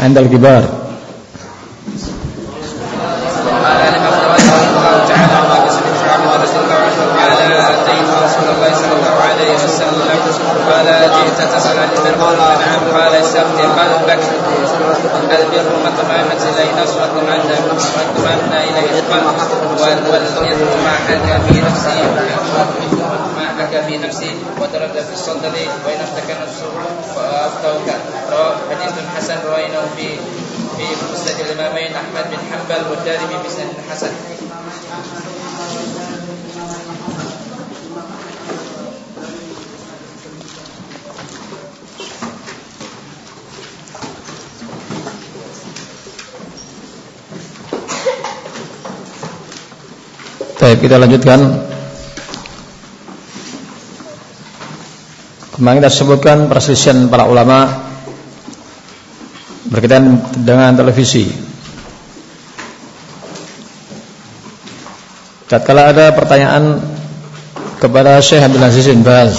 عند الكبار Baik, kita lanjutkan. Kemarin kita sebutkan perselisihan para ulama berkaitan dengan televisi. Tatkala ada pertanyaan kepada Syekh Abdul Aziz bin Baz.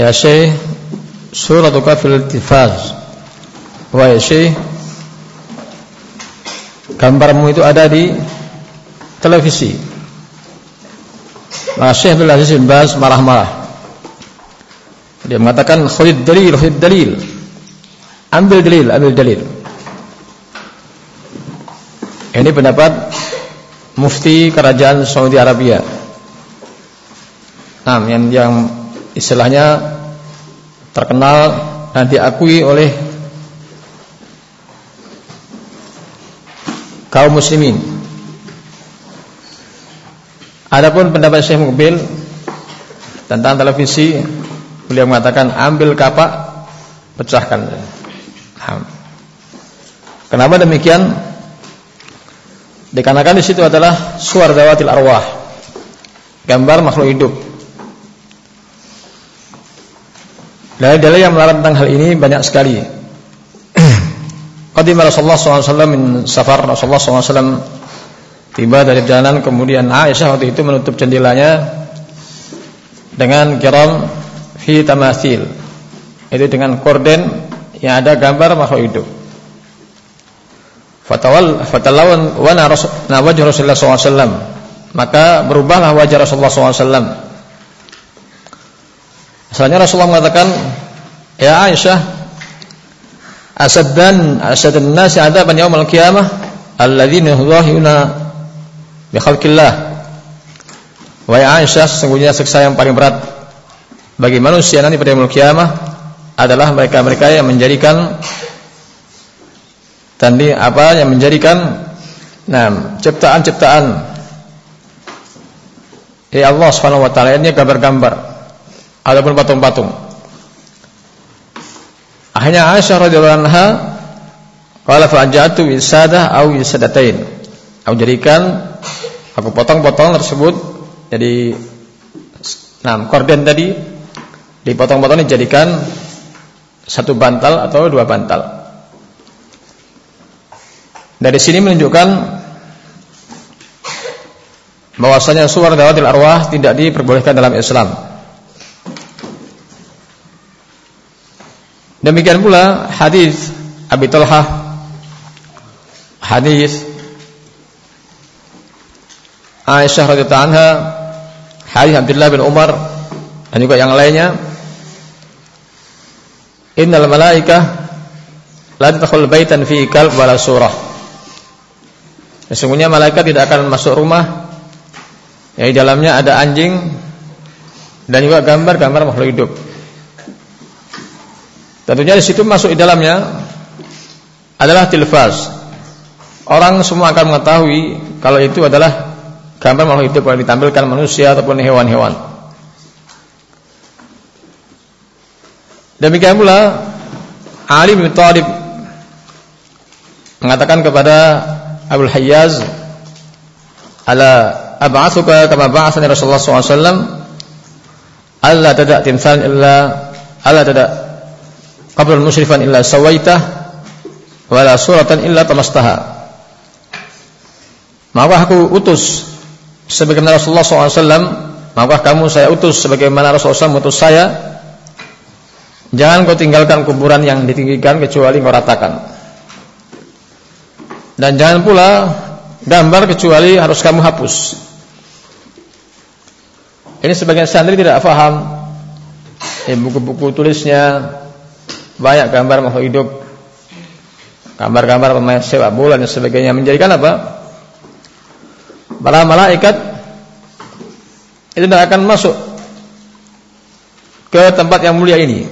Ya Syekh, suratuka fil tifaz. Wahai Syekh, gambarmu itu ada di televisi. Nah, Syekh Aziz bin Baz marah-marah. Dia mengatakan khudid dalil, khudid dalil. Ambil dalil, ambil dalil. Ini pendapat mufti kerajaan Saudi Arabia. Nah, yang, yang istilahnya terkenal dan diakui oleh kaum muslimin Adapun pendapat Syekh Mukbil tentang televisi, beliau mengatakan ambil kapak, pecahkan. Kenapa demikian? Dikarenakan di situ adalah suar dawatil arwah, gambar makhluk hidup. Dari dalil yang melarang tentang hal ini banyak sekali. Qadimah Rasulullah SAW min safar Rasulullah SAW Tiba dari jalan kemudian Aisyah waktu itu menutup jendelanya dengan kiram fi tamasil. Itu dengan korden yang ada gambar makhluk hidup. Fatawal fatalawan wa na wajh Rasulullah SAW. Maka berubahlah wajah Rasulullah SAW. Asalnya Rasulullah mengatakan, "Ya Aisyah, asaddan asadun nasi adaban yaumil qiyamah alladzina yudhahiruna bi khalqillah. Wahai Aisyah, sesungguhnya siksa yang paling berat bagi manusia nanti pada hari kiamah adalah mereka-mereka yang menjadikan tadi apa yang menjadikan nah ciptaan-ciptaan ya Allah Subhanahu wa taala ini gambar-gambar ataupun patung-patung. Akhirnya Aisyah radhiyallahu anha qala fa'ajatu wisadah au wisadatain. Aku jadikan Aku potong-potong tersebut jadi nah korden tadi dipotong-potong dijadikan satu bantal atau dua bantal. Dari sini menunjukkan bahwasanya suara dawatil arwah tidak diperbolehkan dalam Islam. Demikian pula hadis Abi Talhah hadis Aisyah radhiyallahu anha, hadis Abdullah bin Umar dan juga yang lainnya. Innal malaikah la tadkhul baitan fi kalb wala surah. Sesungguhnya malaikat tidak akan masuk rumah yang di dalamnya ada anjing dan juga gambar-gambar makhluk hidup. Tentunya di situ masuk di dalamnya adalah tilfaz. Orang semua akan mengetahui kalau itu adalah gambar makhluk hidup kalau ditampilkan manusia ataupun hewan-hewan. Demikian pula Ali bin Thalib mengatakan kepada Abu Hayyaz ala ab'atsuka kama ba'athani Rasulullah SAW alla tada timsal illa alla tada qabran musyrifan illa sawaitah wala suratan illa tamastaha maka aku utus sebagaimana Rasulullah SAW maka kamu saya utus sebagaimana Rasulullah SAW utus saya Jangan kau tinggalkan kuburan yang ditinggikan kecuali kau ratakan. Dan jangan pula gambar kecuali harus kamu hapus. Ini sebagian santri tidak paham. Eh, buku-buku tulisnya banyak gambar makhluk hidup, gambar-gambar pemain sepak bola dan sebagainya menjadikan apa? Para malaikat itu tidak akan masuk ke tempat yang mulia ini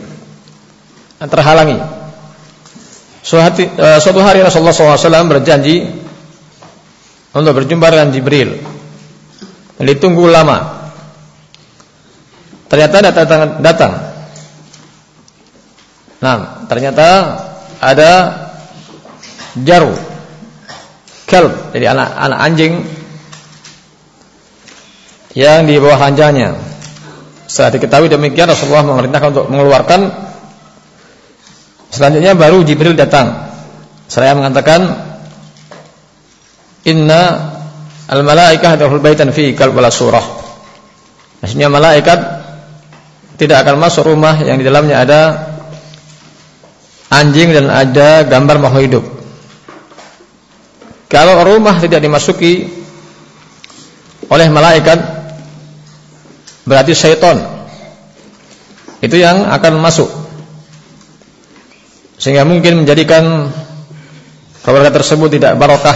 terhalangi. Eh, suatu hari Rasulullah SAW berjanji untuk berjumpa dengan Jibril. Ditunggu lama. Ternyata datang, datang. Nah, ternyata ada jaru, kelb, jadi anak-anak anjing yang di bawah ranjangnya. Setelah diketahui demikian Rasulullah memerintahkan untuk mengeluarkan Selanjutnya baru Jibril datang. Saya mengatakan Inna al-malaikah hadhul baitan fi kalb wala surah. Maksudnya malaikat tidak akan masuk rumah yang di dalamnya ada anjing dan ada gambar makhluk hidup. Kalau rumah tidak dimasuki oleh malaikat berarti syaitan. Itu yang akan masuk. Sehingga mungkin menjadikan keluarga tersebut tidak barokah.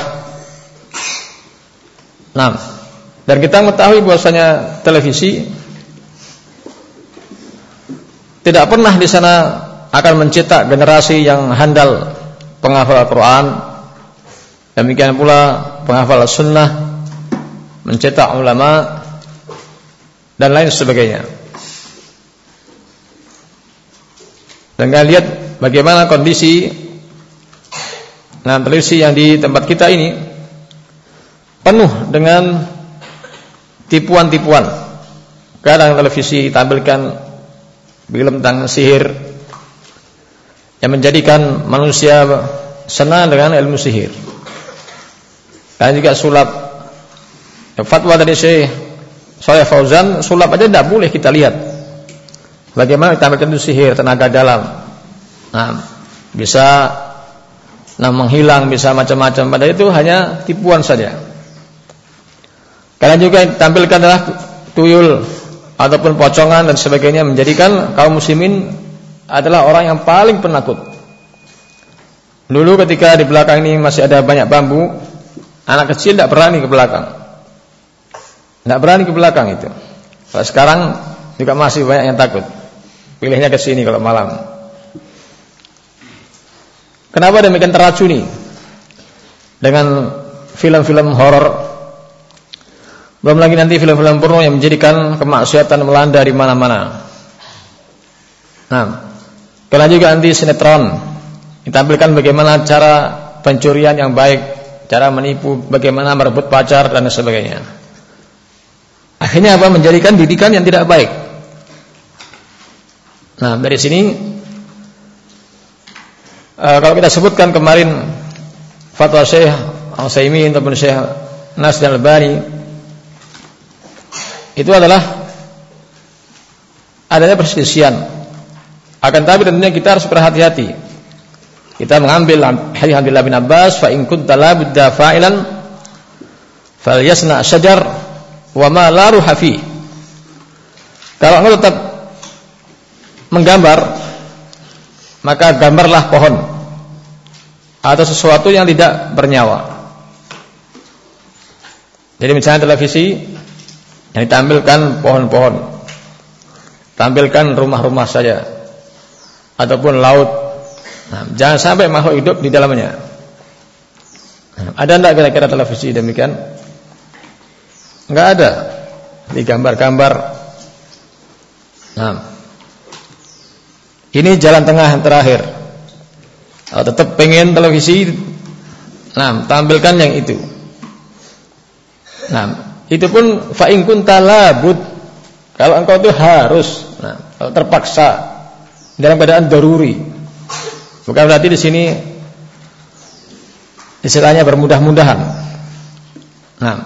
Nah, dan kita mengetahui bahwasanya televisi tidak pernah di sana akan mencetak generasi yang handal penghafal Al-Quran demikian pula penghafal Sunnah mencetak ulama dan lain sebagainya dan kalian lihat bagaimana kondisi nah televisi yang di tempat kita ini penuh dengan tipuan-tipuan. Kadang televisi tampilkan film tentang sihir yang menjadikan manusia senang dengan ilmu sihir. Dan juga sulap. Fatwa dari Syekh Saleh Fauzan, sulap aja tidak boleh kita lihat. Bagaimana ditampilkan itu sihir, tenaga dalam. Nah, bisa nah menghilang, bisa macam-macam. Pada itu hanya tipuan saja. Kalian juga tampilkan adalah tuyul ataupun pocongan dan sebagainya menjadikan kaum muslimin adalah orang yang paling penakut. Dulu ketika di belakang ini masih ada banyak bambu, anak kecil tidak berani ke belakang. Tidak berani ke belakang itu. Kalau sekarang juga masih banyak yang takut. Pilihnya ke sini kalau malam. Kenapa demikian teracuni dengan film-film horor? Belum lagi nanti film-film porno yang menjadikan kemaksiatan melanda di mana-mana. Nah, kalian juga nanti sinetron ditampilkan bagaimana cara pencurian yang baik, cara menipu, bagaimana merebut pacar dan sebagainya. Akhirnya apa? Menjadikan didikan yang tidak baik. Nah, dari sini Uh, kalau kita sebutkan kemarin fatwa Syekh Al-Saimin ataupun Syekh Nas dan Al-Bani itu adalah adanya perselisihan. Akan tapi tentunya kita harus berhati-hati. Kita mengambil hadis Abdullah bin Abbas fa in kunta la budda fa'ilan falyasna syajar wa ma la ruha. Kalau engkau tetap menggambar maka gambarlah pohon atau sesuatu yang tidak bernyawa. Jadi misalnya televisi yang ditampilkan pohon-pohon, tampilkan rumah-rumah saja ataupun laut. Nah, jangan sampai makhluk hidup di dalamnya. Nah, ada enggak kira-kira televisi demikian? Enggak ada. Di gambar-gambar. Nah, ini jalan tengah yang terakhir. Kalau tetap pengen televisi, nah tampilkan yang itu. Nah, itu pun fa'in kunta. Kalau engkau itu harus, nah, kalau terpaksa dalam keadaan daruri. Bukan berarti di sini istilahnya bermudah-mudahan. Nah,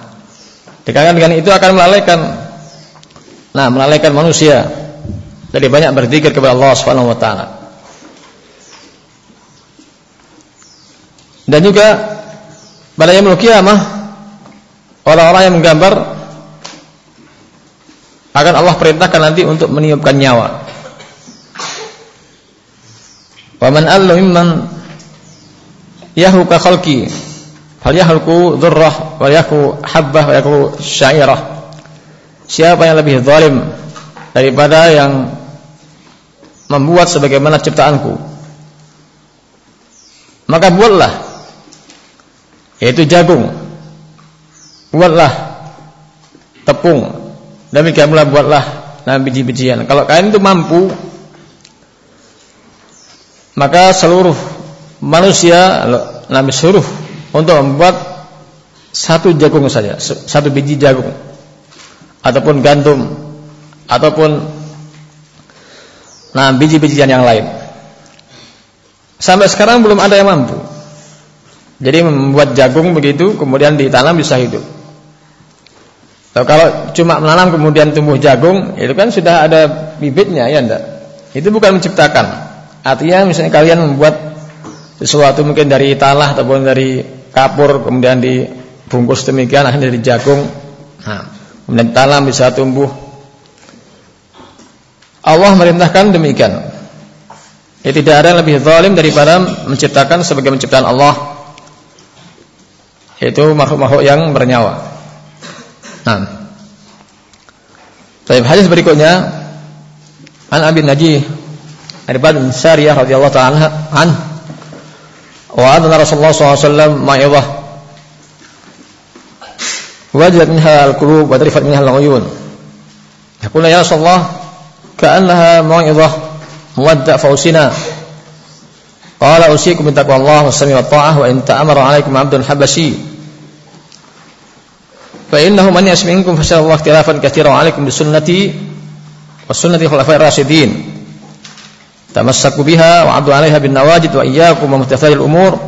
dikarenakan dengan itu akan melalaikan nah, melalaikan manusia Jadi banyak berzikir kepada Allah Subhanahu wa taala. Dan juga pada yaumul kiamah orang-orang yang menggambar akan Allah perintahkan nanti untuk meniupkan nyawa. Wa man allu mimman yahluka khalqi fal yahluku dzurrah wa yaku habbah wa yaku syairah. Siapa yang lebih zalim daripada yang membuat sebagaimana ciptaanku? Maka buatlah yaitu jagung. Buatlah tepung. Demikian pula buatlah nah biji-bijian. Kalau kalian itu mampu maka seluruh manusia Nabi suruh untuk membuat satu jagung saja, satu biji jagung ataupun gandum ataupun nah biji-bijian yang lain. Sampai sekarang belum ada yang mampu. Jadi membuat jagung begitu kemudian ditanam bisa hidup. Kalau cuma menanam kemudian tumbuh jagung, itu kan sudah ada bibitnya ya enggak? Itu bukan menciptakan. Artinya misalnya kalian membuat sesuatu mungkin dari talah ataupun dari kapur kemudian dibungkus demikian akhirnya dari jagung. Nah, kemudian tanam bisa tumbuh. Allah merintahkan demikian. Ya tidak ada yang lebih zalim daripada menciptakan sebagai menciptakan Allah yaitu makhluk-makhluk yang bernyawa. Nah. Baik, hadis berikutnya An Abi Najih bin Sariyah radhiyallahu ta'ala an wa adana Rasulullah SAW ma'idhah wajadat minha al-qulub wa tarifat minha al-uyun yaqulna ya Rasulullah ka'annaha ma'idhah muwadda' fausina qala usikum bi taqwallah wa sami wa ta'ah wa in ta'amara 'alaikum 'abdun habashi fa innahu man yasminkum fa sallallahu ikhtilafan katsiran 'alaikum bi sunnati wa sunnati khulafa'ir rasyidin tamassaku biha wa 'addu 'alaiha bin nawajid wa iyyakum wa muhtatsalil umur.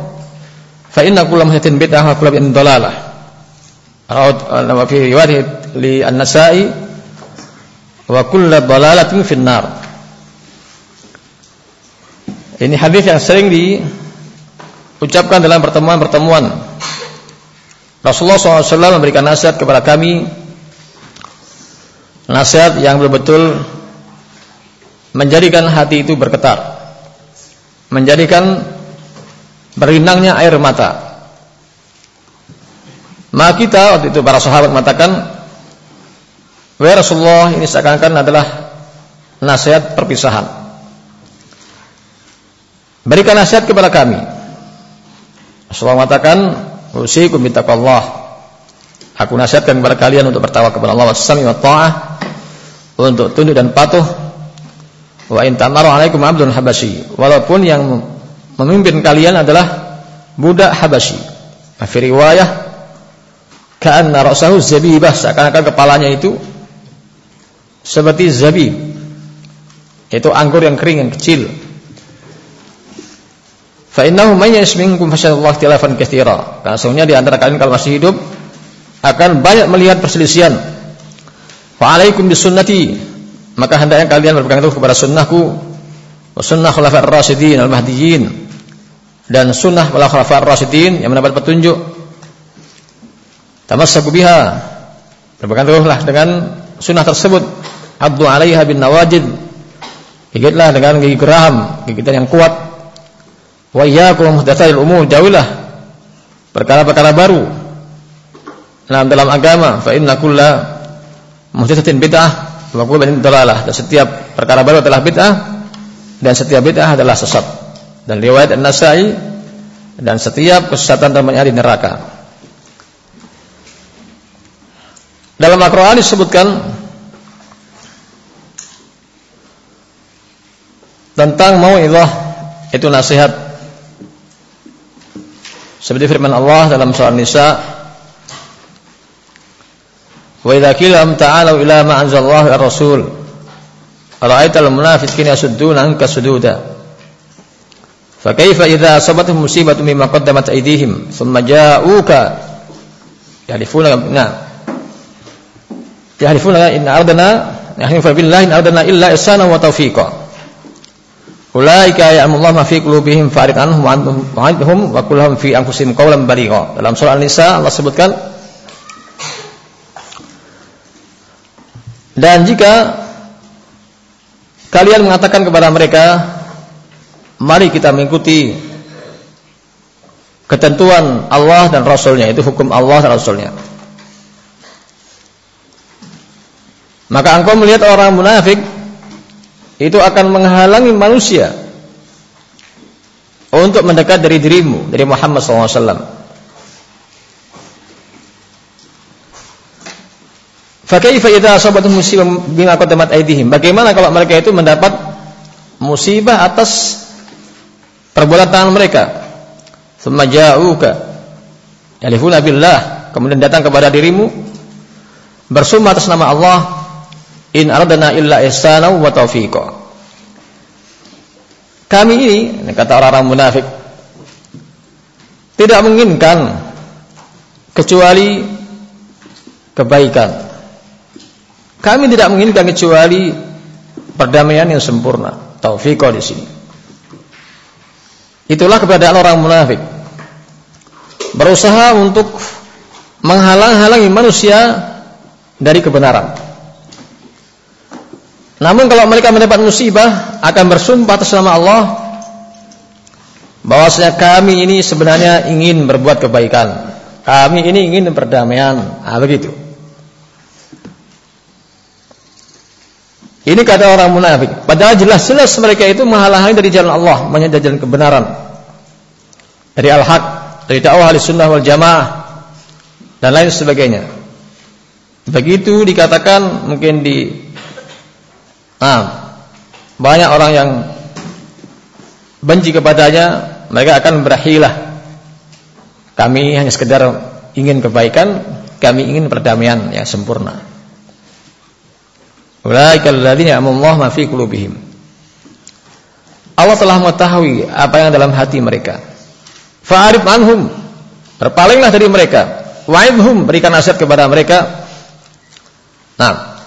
Fa inna kulla muhtatsin bid'ah wa kulla bid'atin dalalah. Rawat fi riwayat li an-nasa'i wa kullu dalalatin fin nar ini hadis yang sering diucapkan dalam pertemuan-pertemuan. Rasulullah SAW memberikan nasihat kepada kami. Nasihat yang betul-betul menjadikan hati itu bergetar. Menjadikan berinangnya air mata. Maka kita waktu itu para sahabat mengatakan Wahai Rasulullah ini seakan-akan adalah nasihat perpisahan. Berikan nasihat kepada kami. Rasulullah mengatakan Usikum bitaqallah Aku nasihatkan kepada kalian untuk bertawa kepada Allah Wassami wa ta'ah Untuk tunduk dan patuh Wa in tamaru alaikum abdun habasyi. Walaupun yang memimpin kalian adalah budak Habasyi. Fi riwayah ka'anna ra'sahu zabibah, seakan-akan kepalanya itu seperti zabib. Itu anggur yang kering yang kecil. Fa innahu may yasminkum fasyallahu ikhtilafan katsira. Karena sesungguhnya di antara kalian kalau masih hidup akan banyak melihat perselisihan. Fa alaikum bisunnati maka hendaknya kalian berpegang teguh kepada sunnahku sunnah khulafa'ir rasyidin al-mahdiyyin dan sunnah para khulafa'ir rasyidin yang mendapat petunjuk. Tamassaku biha. Berpegang teguhlah dengan sunnah tersebut. Abdu 'alaiha bin nawajid. Gigitlah dengan gigi geraham gigitan yang kuat. Wa iyyakum muhdatsatil umur jauhilah perkara-perkara baru dalam dalam agama. Fa inna kulla muhdatsatin bid'ah kullu dalalah dan setiap perkara baru adalah bid'ah dan setiap bid'ah adalah sesat. Dan riwayat An-Nasa'i dan setiap kesesatan namanya di neraka. Dalam Al-Qur'an disebutkan tentang mau'izah itu nasihat seperti firman Allah dalam surah Nisa Wa idza qila ta'alu ila ma anzalallahu ar-rasul ra'aital munafiqina yasudduna anka sududa fa kaifa idza asabatuhum musibatu mimma qaddamat aydihim thumma ja'uka yahlifuna na yahlifuna in ardana Yahlifu billahi in aradna illa ihsana wa taufiqa. Ulaika ya'mullahu ma fi qulubihim fa'rid anhum wa anhum wa qul fi anfusihim qawlan baligha. Dalam surah An-Nisa Allah sebutkan Dan jika kalian mengatakan kepada mereka, mari kita mengikuti ketentuan Allah dan Rasulnya, itu hukum Allah dan Rasulnya. Maka engkau melihat orang munafik itu akan menghalangi manusia untuk mendekat dari dirimu dari Muhammad SAW. Fakaifa idza asabatuhum musibah bima qaddamat aydihim? Bagaimana kalau mereka itu mendapat musibah atas perbuatan tangan mereka? Tsumma ja'uka yalifuna billah, kemudian datang kepada dirimu bersumpah atas nama Allah in aradana illa ihsana wa taufiqa. Kami ini, kata orang-orang munafik, tidak menginginkan kecuali kebaikan. Kami tidak menginginkan kecuali perdamaian yang sempurna. Taufiqah di sini. Itulah keberadaan orang munafik. Berusaha untuk menghalang-halangi manusia dari kebenaran. Namun kalau mereka mendapat musibah akan bersumpah atas nama Allah bahwasanya kami ini sebenarnya ingin berbuat kebaikan. Kami ini ingin perdamaian. Ah begitu. Ini kata orang munafik. Padahal jelas-jelas mereka itu menghalangi dari jalan Allah, menyadari jalan kebenaran. Dari al-haq, dari dakwah sunnah wal jamaah dan lain sebagainya. Begitu dikatakan mungkin di Nah, banyak orang yang benci kepadanya, mereka akan berahilah. Kami hanya sekedar ingin kebaikan, kami ingin perdamaian yang sempurna. Ulaikal ladzina amullahu ma fi qulubihim. Allah telah mengetahui apa yang dalam hati mereka. Fa'arif anhum. Berpalinglah dari mereka. Wa'idhum, berikan nasihat kepada mereka. Nah,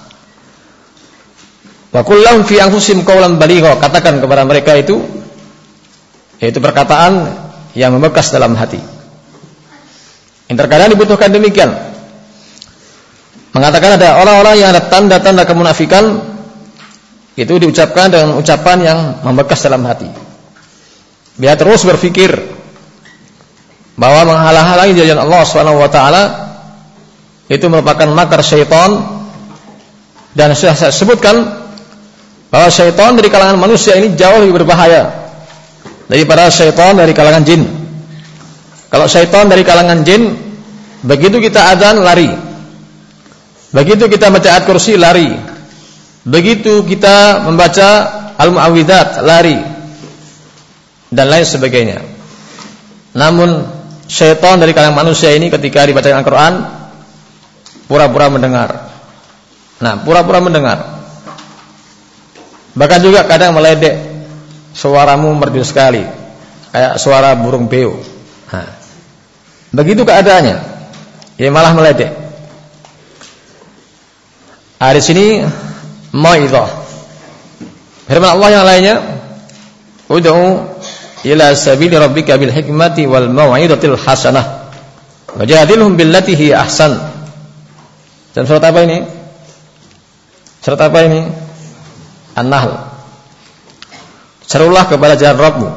Wa kullahum fi anfusihim qawlan baligha. Katakan kepada mereka itu yaitu perkataan yang membekas dalam hati. Yang terkadang dibutuhkan demikian. Mengatakan ada orang-orang yang ada tanda-tanda kemunafikan itu diucapkan dengan ucapan yang membekas dalam hati. Biar terus berpikir bahwa menghalang-halangi jalan Allah taala itu merupakan makar syaitan dan sudah saya sebutkan bahwa syaitan dari kalangan manusia ini jauh lebih berbahaya daripada syaitan dari kalangan jin. Kalau syaitan dari kalangan jin, begitu kita adzan lari. Begitu kita baca ayat kursi lari. Begitu kita membaca al-muawwidzat lari. Dan lain sebagainya. Namun syaitan dari kalangan manusia ini ketika dibaca Al-Qur'an pura-pura mendengar. Nah, pura-pura mendengar. Bahkan juga kadang meledek suaramu merdu sekali kayak suara burung beo. Nah, begitu keadaannya. Ya malah meledek. Nah, di sini mauidhah. Firman Allah yang lainnya, "Ud'u ila sabili rabbika bil hikmati wal mau'izatil hasanah." Wajadilhum billati hi ahsan. Dan surat apa ini? Surat apa ini? An-Nahl. Serulah kepada jalan Rabbmu.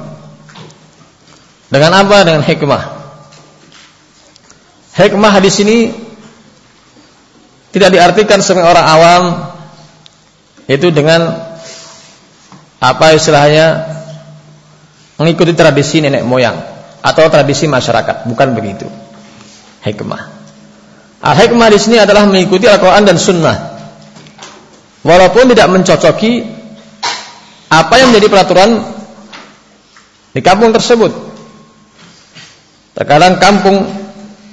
Dengan apa? Dengan hikmah. Hikmah di sini tidak diartikan sebagai orang awam itu dengan apa istilahnya mengikuti tradisi nenek moyang atau tradisi masyarakat, bukan begitu. Hikmah. Al-hikmah di sini adalah mengikuti Al-Qur'an dan Sunnah walaupun tidak mencocoki apa yang menjadi peraturan di kampung tersebut. Terkadang kampung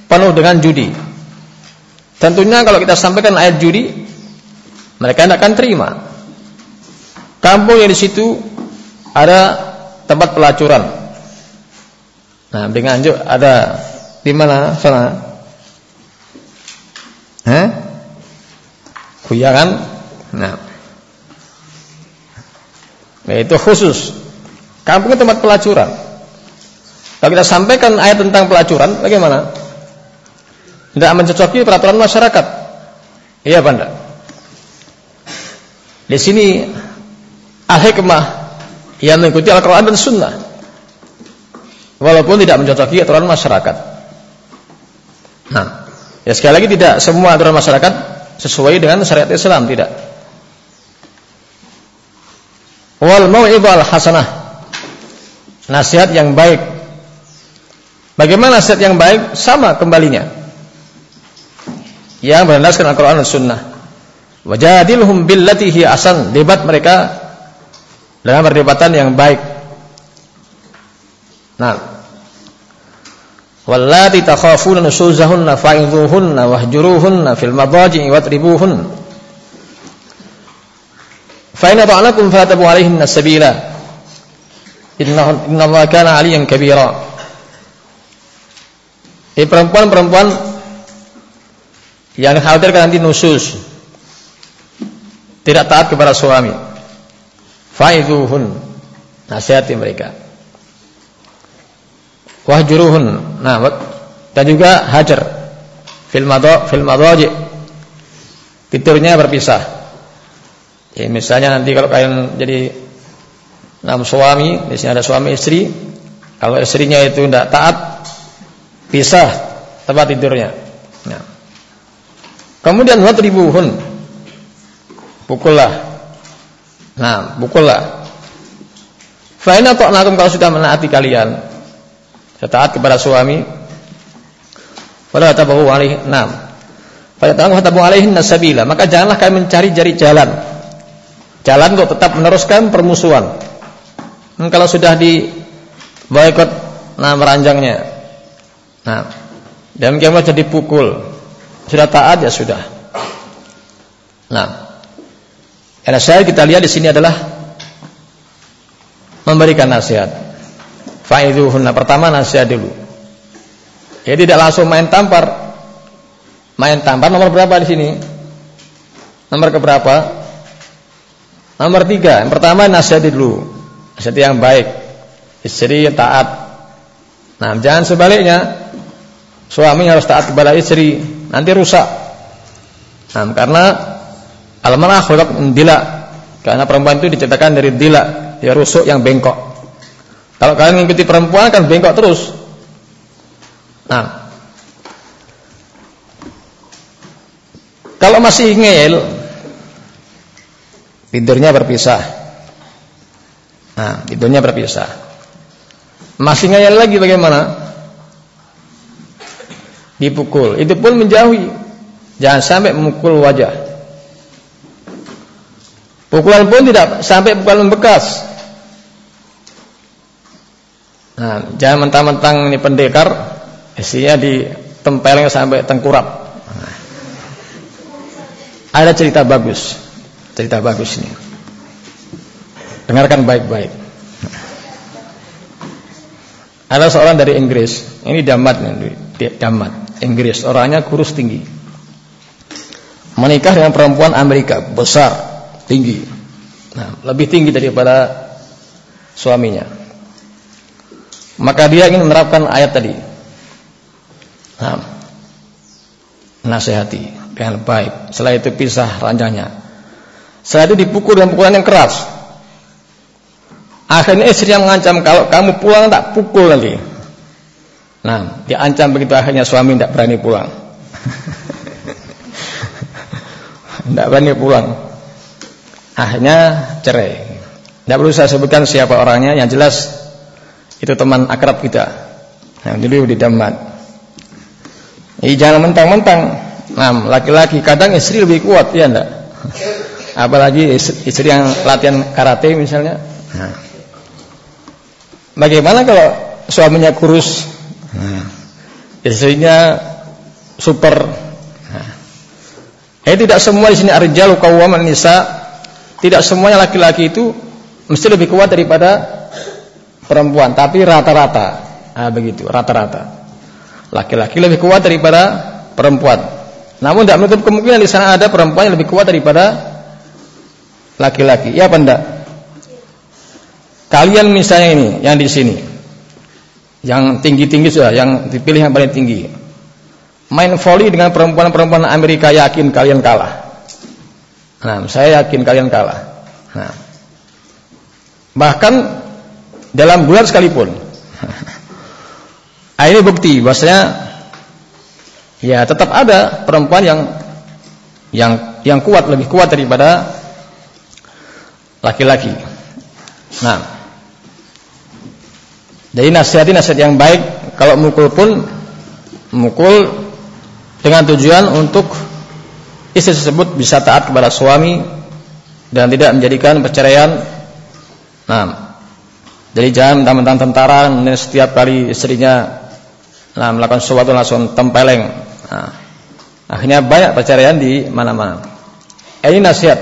penuh dengan judi. Tentunya kalau kita sampaikan ayat judi, mereka tidak akan terima. Kampung yang di situ ada tempat pelacuran. Nah, di Nganjuk ada di mana sana? Hah? Kuya kan? Nah, Yaitu khusus. Kampung itu tempat pelacuran. Kalau kita sampaikan ayat tentang pelacuran, bagaimana? Tidak mencocoki peraturan masyarakat. Iya, Banda. Di sini al-hikmah yang mengikuti Al-Quran dan Sunnah. Walaupun tidak mencocoki aturan masyarakat. Nah, ya sekali lagi tidak semua aturan masyarakat sesuai dengan syariat Islam, tidak. Wal mau'ibal hasanah. Nasihat yang baik. Bagaimana nasihat yang baik? Sama kembalinya. Yang berlandaskan Al-Quran dan Sunnah. Wajadilhum billatihi asan. Debat mereka dengan perdebatan yang baik. Nah, wallati takhafuna nusuzahunna fa'idhuhunna wahjuruhunna fil madaji'i watribuhun. Fa in ta'alakum fatabu alaihinna sabila. Inna inna Allah kana 'aliyan kabira. Ini perempuan-perempuan yang khawatir nanti nusus tidak taat kepada suami. Fa'idhuhun nasihati mereka. Wahjuruhun. Nah, dan juga hajar fil madha fil madhaji. Tidurnya berpisah. Ya, misalnya nanti kalau kalian jadi enam suami, di sini ada suami istri, kalau istrinya itu tidak taat, pisah tempat tidurnya. Nah. Kemudian wadribuhun. Pukullah Nah, pukullah. Fa'ina ta'nakum kalau sudah menaati kalian. Taat kepada suami. Wala tabahu alaihi. Pada ta'lamu tabahu alaihi nasabila. Maka janganlah kalian mencari jari jalan. Jalan untuk tetap meneruskan permusuhan. Hmm, kalau sudah di boykot nah meranjangnya. Nah, dan kiamat jadi pukul. Sudah taat ya sudah. Nah, karena saya kita lihat di sini adalah memberikan nasihat. Faiduhunna pertama nasihat dulu. Ya tidak langsung main tampar. Main tampar nomor berapa di sini? Nomor keberapa? Nomor tiga. Yang pertama nasihat dulu. Nasihat yang baik. Istri yang taat. Nah, jangan sebaliknya. Suami harus taat kepada istri. Nanti rusak. Nah, karena Al-mar'ah khulaq dila. Karena perempuan itu diciptakan dari dila, ya rusuk yang bengkok. Kalau kalian mengikuti perempuan kan bengkok terus. Nah, kalau masih ngeyel, tidurnya berpisah. Nah, tidurnya berpisah. Masih ngeyel lagi bagaimana? Dipukul. Itu pun menjauhi. Jangan sampai memukul wajah. Pukulan pun tidak sampai pukulan membekas. Nah, jangan mentang-mentang ini pendekar, isinya ditempeleng sampai tengkurap. Nah, ada cerita bagus, cerita bagus ini. Dengarkan baik-baik. Ada seorang dari Inggris, ini damat, damat Inggris, orangnya kurus tinggi. Menikah dengan perempuan Amerika besar, tinggi. Nah, lebih tinggi daripada suaminya. Maka dia ingin menerapkan ayat tadi. Nah, nasihati dengan baik. Setelah itu pisah ranjangnya. Setelah itu dipukul dengan pukulan yang keras. Akhirnya istri yang mengancam kalau kamu pulang tak pukul nanti. Nah, diancam begitu akhirnya suami tidak berani pulang. Tidak berani pulang. Akhirnya cerai. Tidak perlu saya sebutkan siapa orangnya, yang jelas itu teman akrab kita. Yang dulu di Damat. Jadi jangan mentang-mentang. Nah, laki-laki kadang istri lebih kuat, ya enggak? Apalagi istri yang latihan karate misalnya. Nah. Bagaimana kalau suaminya kurus? Nah. Istrinya super. Nah. Eh tidak semua di sini arjalu qawwaman nisa tidak semuanya laki-laki itu mesti lebih kuat daripada perempuan, tapi rata-rata. Nah, begitu, rata-rata. Laki-laki lebih kuat daripada perempuan. Namun tidak menutup kemungkinan di sana ada perempuan yang lebih kuat daripada laki-laki. Ya apa enggak? Kalian misalnya ini yang di sini. Yang tinggi-tinggi sudah, yang dipilih yang paling tinggi. Main volley dengan perempuan-perempuan Amerika yakin kalian kalah. Nah, saya yakin kalian kalah. Nah, bahkan dalam bulan sekalipun. nah, ini bukti bahwasanya ya tetap ada perempuan yang yang yang kuat lebih kuat daripada laki-laki. Nah, jadi nasihati nasihat yang baik kalau mukul pun mukul dengan tujuan untuk istri tersebut bisa taat kepada suami dan tidak menjadikan perceraian. Nah, jadi jangan mentang-mentang tentara setiap kali istrinya nah, melakukan sesuatu langsung tempeleng. Nah, akhirnya banyak perceraian di mana-mana. Ini nasihat.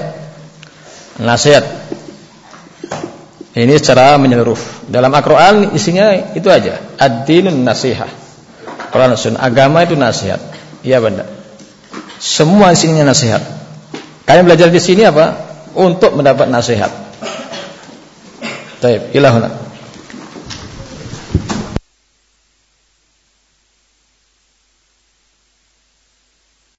Nasihat. Ini secara menyeluruh. Dalam Al-Qur'an isinya itu aja. Ad-dinun nasihah. Quran Sunnah. Agama itu nasihat. Iya benar. Semua isinya nasihat. Kalian belajar di sini apa? Untuk mendapat nasihat. Baik, ilahuna.